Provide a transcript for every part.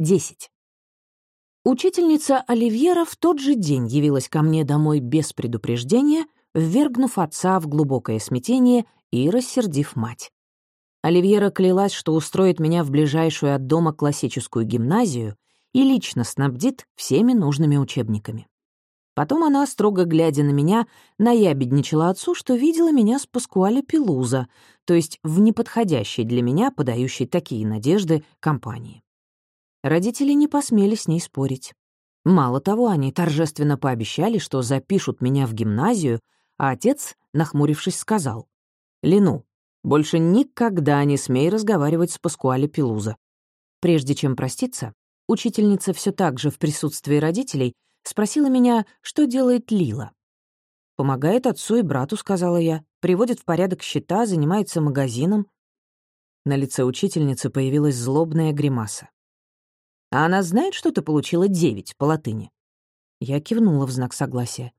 10. Учительница Оливьера в тот же день явилась ко мне домой без предупреждения, ввергнув отца в глубокое смятение и рассердив мать. Оливьера клялась, что устроит меня в ближайшую от дома классическую гимназию и лично снабдит всеми нужными учебниками. Потом она, строго глядя на меня, наябедничала отцу, что видела меня с Паскуале Пелуза, то есть в неподходящей для меня, подающей такие надежды, компании. Родители не посмели с ней спорить. Мало того, они торжественно пообещали, что запишут меня в гимназию, а отец, нахмурившись, сказал, «Лину, больше никогда не смей разговаривать с Паскуале Пелуза». Прежде чем проститься, учительница все так же в присутствии родителей спросила меня, что делает Лила. «Помогает отцу и брату», — сказала я, «приводит в порядок счета, занимается магазином». На лице учительницы появилась злобная гримаса. А она знает, что ты получила девять по латыни?» Я кивнула в знак согласия.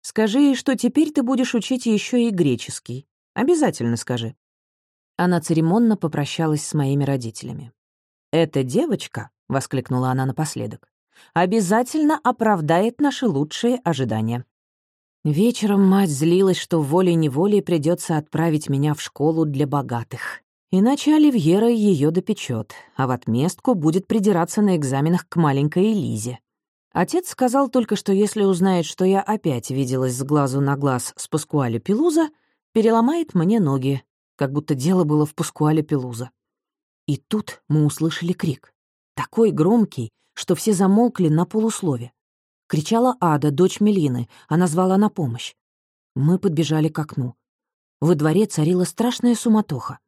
«Скажи ей, что теперь ты будешь учить еще и греческий. Обязательно скажи». Она церемонно попрощалась с моими родителями. «Эта девочка», — воскликнула она напоследок, «обязательно оправдает наши лучшие ожидания». Вечером мать злилась, что волей-неволей придется отправить меня в школу для богатых. Иначе Оливьера ее допечет, а в отместку будет придираться на экзаменах к маленькой Элизе. Отец сказал только, что если узнает, что я опять виделась с глазу на глаз с Паскуале Пелуза, переломает мне ноги, как будто дело было в Паскуале Пелуза. И тут мы услышали крик. Такой громкий, что все замолкли на полуслове. Кричала Ада, дочь Мелины, она звала на помощь. Мы подбежали к окну. Во дворе царила страшная суматоха.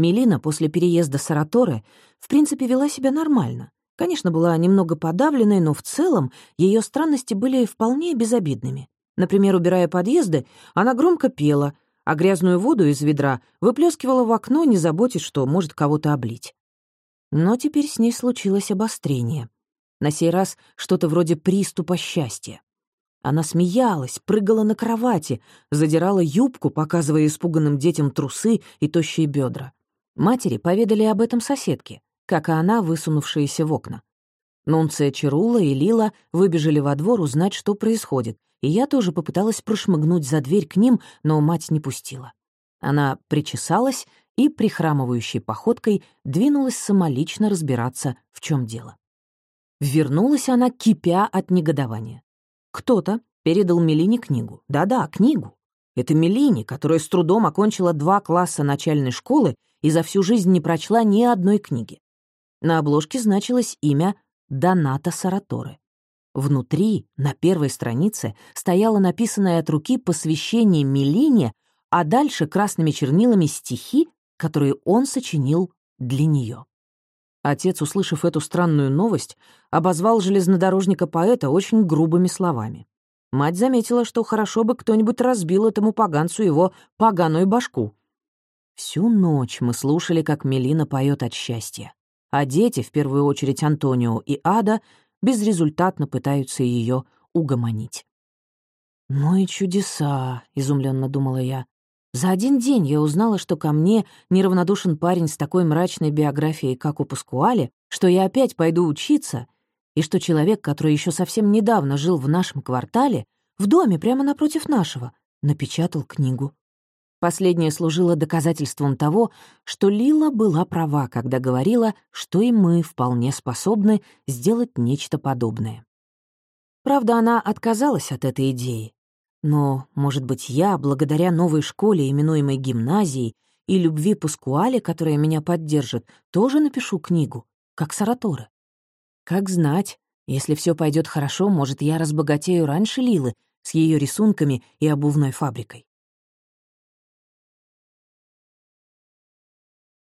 Мелина после переезда с Араторы в принципе вела себя нормально. Конечно, была немного подавленной, но в целом ее странности были вполне безобидными. Например, убирая подъезды, она громко пела, а грязную воду из ведра выплескивала в окно, не заботясь, что может кого-то облить. Но теперь с ней случилось обострение. На сей раз что-то вроде приступа счастья. Она смеялась, прыгала на кровати, задирала юбку, показывая испуганным детям трусы и тощие бедра. Матери поведали об этом соседке, как и она, высунувшиеся в окна. Нунция Чарула и Лила выбежали во двор узнать, что происходит, и я тоже попыталась прошмыгнуть за дверь к ним, но мать не пустила. Она причесалась и, прихрамывающей походкой, двинулась самолично разбираться, в чем дело. Вернулась она, кипя от негодования. Кто-то передал Мелине книгу. Да-да, книгу. Это Мелине, которая с трудом окончила два класса начальной школы и за всю жизнь не прочла ни одной книги. На обложке значилось имя Доната Сараторе. Внутри, на первой странице, стояло написанное от руки посвящение Мелине, а дальше красными чернилами стихи, которые он сочинил для нее. Отец, услышав эту странную новость, обозвал железнодорожника-поэта очень грубыми словами. Мать заметила, что хорошо бы кто-нибудь разбил этому поганцу его поганую башку, Всю ночь мы слушали, как Мелина поет от счастья, а дети, в первую очередь Антонио и Ада, безрезультатно пытаются ее угомонить. «Ну и чудеса», — изумленно думала я. За один день я узнала, что ко мне неравнодушен парень с такой мрачной биографией, как у Паскуале, что я опять пойду учиться, и что человек, который еще совсем недавно жил в нашем квартале, в доме прямо напротив нашего, напечатал книгу. Последнее служило доказательством того, что Лила была права, когда говорила, что и мы вполне способны сделать нечто подобное. Правда, она отказалась от этой идеи. Но, может быть, я, благодаря новой школе, именуемой гимназией, и любви Паскуале, которая меня поддержит, тоже напишу книгу, как Сараторе. Как знать, если все пойдет хорошо, может, я разбогатею раньше Лилы с ее рисунками и обувной фабрикой.